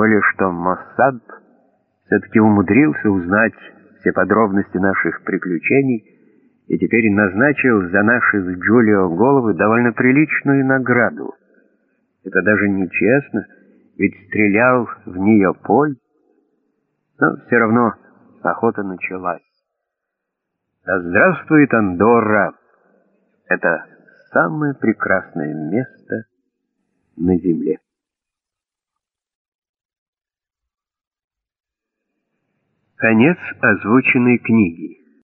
более что Моссад все-таки умудрился узнать все подробности наших приключений и теперь назначил за наши с Джулио головы довольно приличную награду. Это даже нечестно, ведь стрелял в нее Поль, но все равно охота началась. Да здравствует Андорра! Это самое прекрасное место на земле. Конец озвученной книги.